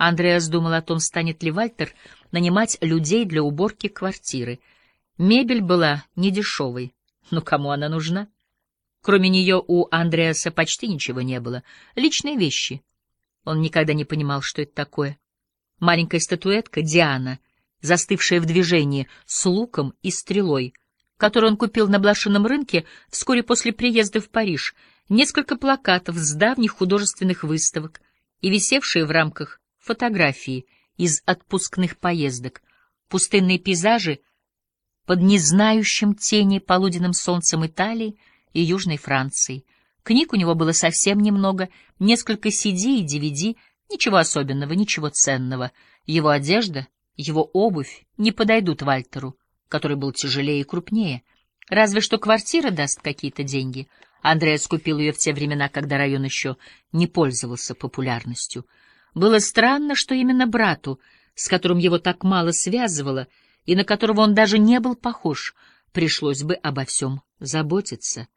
Андреас думал о том, станет ли Вальтер нанимать людей для уборки квартиры. Мебель была недешевой, но кому она нужна? Кроме нее у Андреаса почти ничего не было. Личные вещи. Он никогда не понимал, что это такое. Маленькая статуэтка Диана, застывшая в движении, с луком и стрелой, которую он купил на блошином рынке вскоре после приезда в Париж, несколько плакатов с давних художественных выставок и висевшие в рамках фотографии из отпускных поездок, пустынные пейзажи под незнающим тени полуденным солнцем Италии и Южной Франции. Книг у него было совсем немного, несколько CD и DVD, ничего особенного, ничего ценного. Его одежда, его обувь не подойдут Вальтеру, который был тяжелее и крупнее. Разве что квартира даст какие-то деньги. Андреас купил ее в те времена, когда район еще не пользовался популярностью — было странно, что именно брату, с которым его так мало связывало, и на которого он даже не был похож, пришлось бы обо всем заботиться.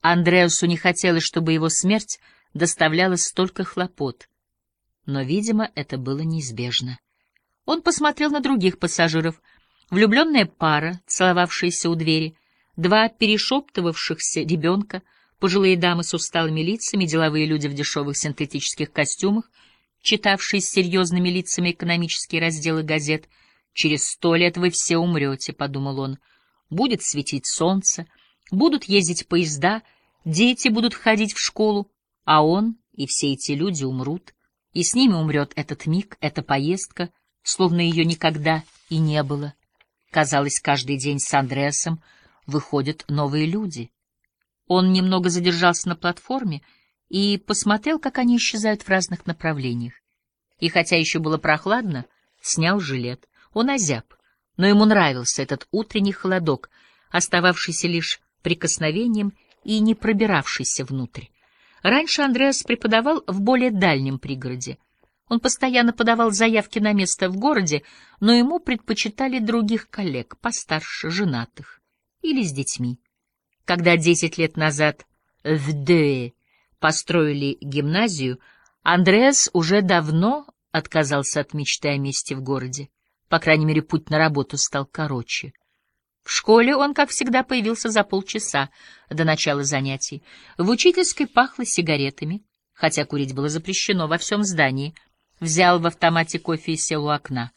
Андреасу не хотелось, чтобы его смерть доставляла столько хлопот. Но, видимо, это было неизбежно. Он посмотрел на других пассажиров. Влюбленная пара, целовавшаяся у двери, два перешептывавшихся ребенка, пожилые дамы с усталыми лицами, деловые люди в дешевых синтетических костюмах — читавший с серьезными лицами экономические разделы газет. «Через сто лет вы все умрете», — подумал он. «Будет светить солнце, будут ездить поезда, дети будут ходить в школу, а он и все эти люди умрут, и с ними умрет этот миг, эта поездка, словно ее никогда и не было. Казалось, каждый день с Андреасом выходят новые люди. Он немного задержался на платформе, — и посмотрел, как они исчезают в разных направлениях. И хотя еще было прохладно, снял жилет. Он озяб, но ему нравился этот утренний холодок, остававшийся лишь прикосновением и не пробиравшийся внутрь. Раньше Андреас преподавал в более дальнем пригороде. Он постоянно подавал заявки на место в городе, но ему предпочитали других коллег, постарше, женатых или с детьми. Когда десять лет назад в Дее построили гимназию, Андреас уже давно отказался от мечты о месте в городе. По крайней мере, путь на работу стал короче. В школе он, как всегда, появился за полчаса до начала занятий. В учительской пахло сигаретами, хотя курить было запрещено во всем здании. Взял в автомате кофе и сел у окна.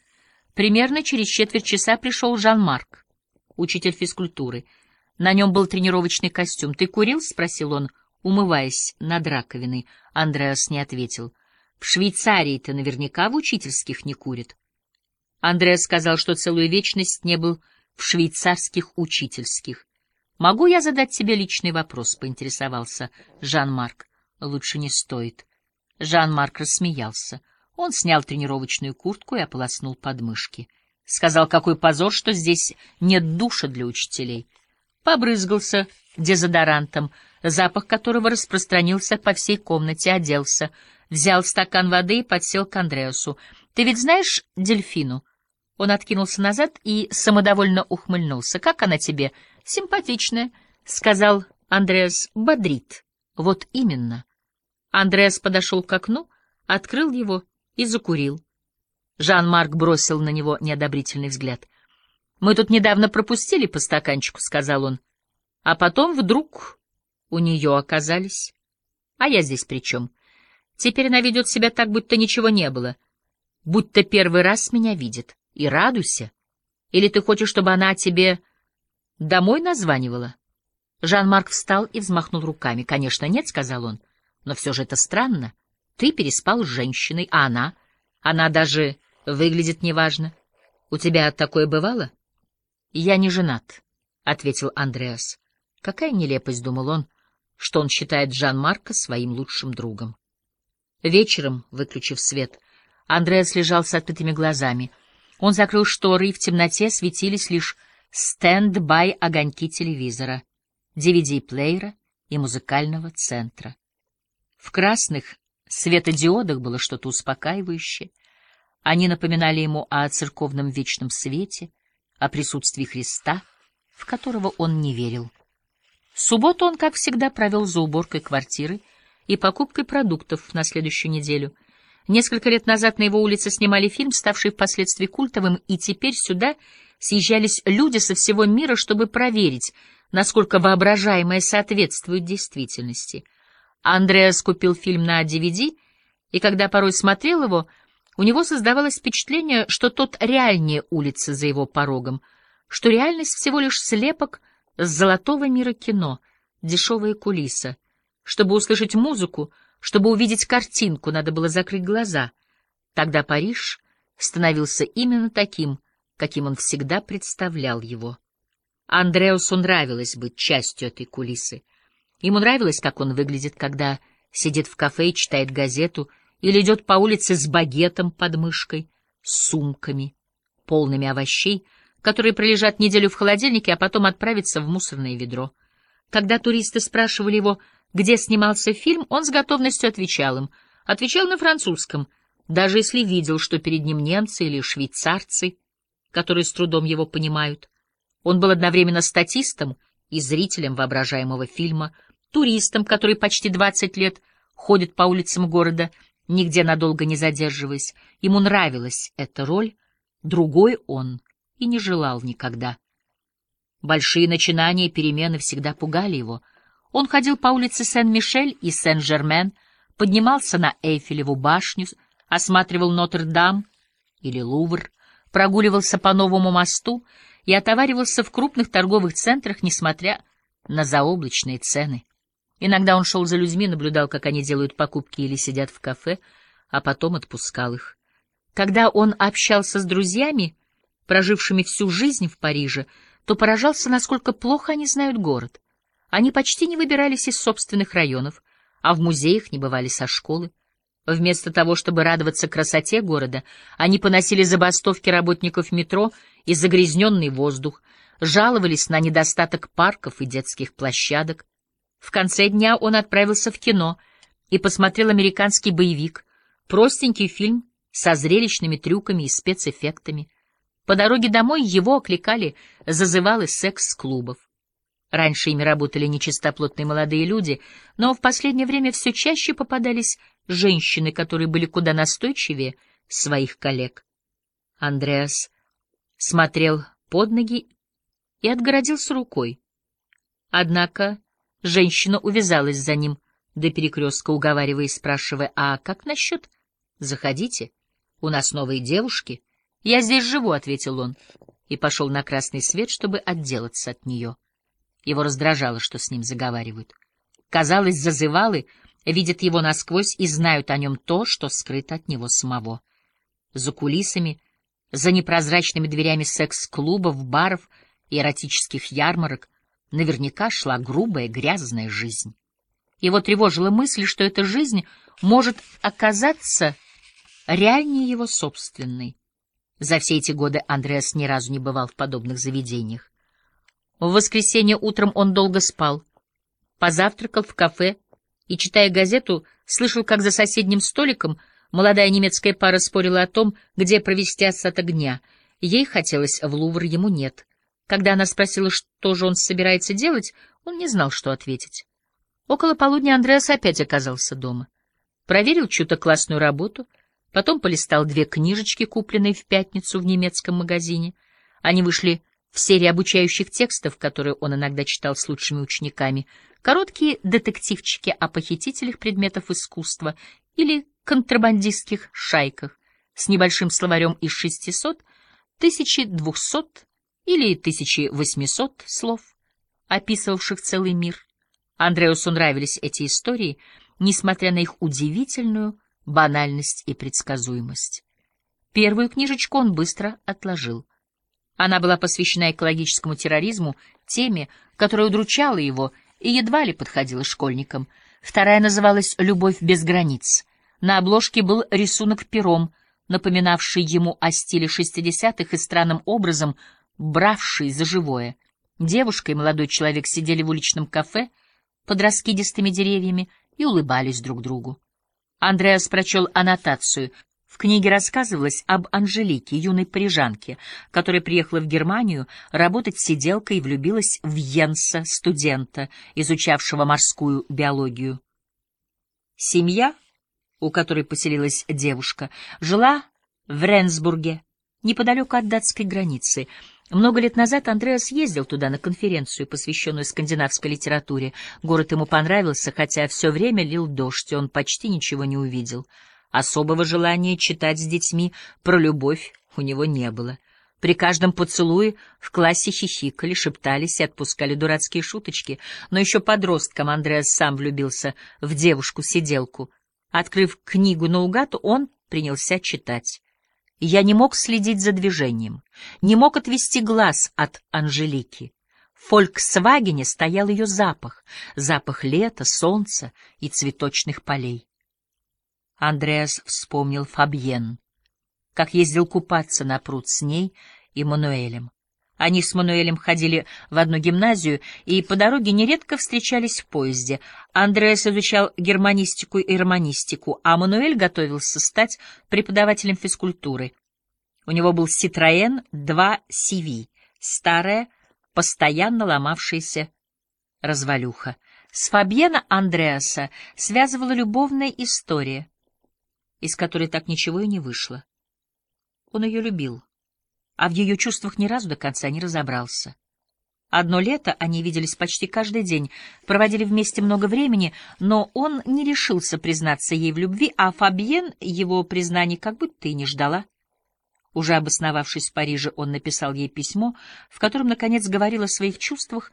Примерно через четверть часа пришел Жан-Марк, учитель физкультуры. На нем был тренировочный костюм. «Ты курил?» — спросил он умываясь над раковиной. Андреас не ответил. В Швейцарии-то наверняка в учительских не курят. Андреас сказал, что целую вечность не был в швейцарских учительских. «Могу я задать тебе личный вопрос?» — поинтересовался Жан-Марк. «Лучше не стоит». Жан-Марк рассмеялся. Он снял тренировочную куртку и ополоснул подмышки. Сказал, какой позор, что здесь нет душа для учителей. Побрызгался дезодорантом, запах которого распространился по всей комнате, оделся, взял стакан воды и подсел к Андреасу. «Ты ведь знаешь дельфину?» Он откинулся назад и самодовольно ухмыльнулся. «Как она тебе?» «Симпатичная», — сказал Андреас. «Бодрит». «Вот именно». Андреас подошел к окну, открыл его и закурил. Жан-Марк бросил на него неодобрительный взгляд. «Мы тут недавно пропустили по стаканчику», — сказал он. А потом вдруг у нее оказались. А я здесь при чем? Теперь она ведет себя так, будто ничего не было. Будто первый раз меня видит. И радуйся. Или ты хочешь, чтобы она тебе домой названивала? Жан-Марк встал и взмахнул руками. «Конечно, нет», — сказал он. «Но все же это странно. Ты переспал с женщиной, а она? Она даже выглядит неважно. У тебя такое бывало?» «Я не женат», — ответил Андреас. Какая нелепость, — думал он, — что он считает Жан-Марка своим лучшим другом. Вечером, выключив свет, Андреас лежал с открытыми глазами. Он закрыл шторы, и в темноте светились лишь стенд-бай огоньки телевизора, DVD-плеера и музыкального центра. В красных светодиодах было что-то успокаивающее. Они напоминали ему о церковном вечном свете, о присутствии Христа, в которого он не верил. Субботу он, как всегда, провел за уборкой квартиры и покупкой продуктов на следующую неделю. Несколько лет назад на его улице снимали фильм, ставший впоследствии культовым, и теперь сюда съезжались люди со всего мира, чтобы проверить, насколько воображаемое соответствует действительности. Андреас купил фильм на DVD, и когда порой смотрел его, у него создавалось впечатление, что тот реальнее улицы за его порогом, что реальность всего лишь слепок с золотого мира кино, дешевая кулиса. Чтобы услышать музыку, чтобы увидеть картинку, надо было закрыть глаза. Тогда Париж становился именно таким, каким он всегда представлял его. Андреусу нравилось быть частью этой кулисы. Ему нравилось, как он выглядит, когда сидит в кафе и читает газету — или идет по улице с багетом под мышкой, с сумками, полными овощей, которые пролежат неделю в холодильнике, а потом отправятся в мусорное ведро. Когда туристы спрашивали его, где снимался фильм, он с готовностью отвечал им. Отвечал на французском, даже если видел, что перед ним немцы или швейцарцы, которые с трудом его понимают. Он был одновременно статистом и зрителем воображаемого фильма, туристом, который почти 20 лет ходит по улицам города нигде надолго не задерживаясь. Ему нравилась эта роль, другой он и не желал никогда. Большие начинания и перемены всегда пугали его. Он ходил по улице Сен-Мишель и Сен-Жермен, поднимался на Эйфелеву башню, осматривал Нотр-Дам или Лувр, прогуливался по новому мосту и отоваривался в крупных торговых центрах, несмотря на заоблачные цены. Иногда он шел за людьми, наблюдал, как они делают покупки или сидят в кафе, а потом отпускал их. Когда он общался с друзьями, прожившими всю жизнь в Париже, то поражался, насколько плохо они знают город. Они почти не выбирались из собственных районов, а в музеях не бывали со школы. Вместо того, чтобы радоваться красоте города, они поносили забастовки работников метро и загрязненный воздух, жаловались на недостаток парков и детских площадок, в конце дня он отправился в кино и посмотрел американский боевик, простенький фильм со зрелищными трюками и спецэффектами. По дороге домой его окликали зазывалы секс-клубов. Раньше ими работали нечистоплотные молодые люди, но в последнее время все чаще попадались женщины, которые были куда настойчивее своих коллег. Андреас смотрел под ноги и отгородился рукой. Однако Женщина увязалась за ним до перекрестка, уговаривая и спрашивая, «А как насчет? Заходите. У нас новые девушки. Я здесь живу», — ответил он, и пошел на красный свет, чтобы отделаться от нее. Его раздражало, что с ним заговаривают. Казалось, зазывалы видят его насквозь и знают о нем то, что скрыто от него самого. За кулисами, за непрозрачными дверями секс-клубов, баров и эротических ярмарок наверняка шла грубая, грязная жизнь. Его тревожила мысль, что эта жизнь может оказаться реальнее его собственной. За все эти годы Андреас ни разу не бывал в подобных заведениях. В воскресенье утром он долго спал, позавтракал в кафе и, читая газету, слышал, как за соседним столиком молодая немецкая пара спорила о том, где провести остаток дня. Ей хотелось в Лувр, ему нет. Когда она спросила, что же он собирается делать, он не знал, что ответить. Около полудня Андреас опять оказался дома. Проверил чью-то классную работу, потом полистал две книжечки, купленные в пятницу в немецком магазине. Они вышли в серии обучающих текстов, которые он иногда читал с лучшими учениками, короткие детективчики о похитителях предметов искусства или контрабандистских шайках с небольшим словарем из 600, 1200 или 1800 слов, описывавших целый мир. Андреусу нравились эти истории, несмотря на их удивительную банальность и предсказуемость. Первую книжечку он быстро отложил. Она была посвящена экологическому терроризму, теме, которая удручала его и едва ли подходила школьникам. Вторая называлась «Любовь без границ». На обложке был рисунок пером, напоминавший ему о стиле шестидесятых и странным образом бравший за живое. Девушка и молодой человек сидели в уличном кафе под раскидистыми деревьями и улыбались друг другу. Андреас прочел аннотацию. В книге рассказывалось об Анжелике, юной парижанке, которая приехала в Германию работать сиделкой и влюбилась в Йенса, студента, изучавшего морскую биологию. Семья у которой поселилась девушка, жила в Ренсбурге, неподалеку от датской границы. Много лет назад Андреас ездил туда на конференцию, посвященную скандинавской литературе. Город ему понравился, хотя все время лил дождь, и он почти ничего не увидел. Особого желания читать с детьми про любовь у него не было. При каждом поцелуе в классе хихикали, шептались и отпускали дурацкие шуточки, но еще подростком Андреас сам влюбился в девушку-сиделку. Открыв книгу наугад, он принялся читать. Я не мог следить за движением, не мог отвести глаз от Анжелики. В «Фольксвагене» стоял ее запах, запах лета, солнца и цветочных полей. Андреас вспомнил Фабьен, как ездил купаться на пруд с ней и Мануэлем. Они с Мануэлем ходили в одну гимназию и по дороге нередко встречались в поезде. Андреас изучал германистику и романистику, а Мануэль готовился стать преподавателем физкультуры. У него был Citroën 2 CV, старая, постоянно ломавшаяся развалюха. С Фабьена Андреаса связывала любовная история, из которой так ничего и не вышло. Он ее любил а в ее чувствах ни разу до конца не разобрался. Одно лето они виделись почти каждый день, проводили вместе много времени, но он не решился признаться ей в любви, а Фабьен его признаний как будто и не ждала. Уже обосновавшись в Париже, он написал ей письмо, в котором, наконец, говорил о своих чувствах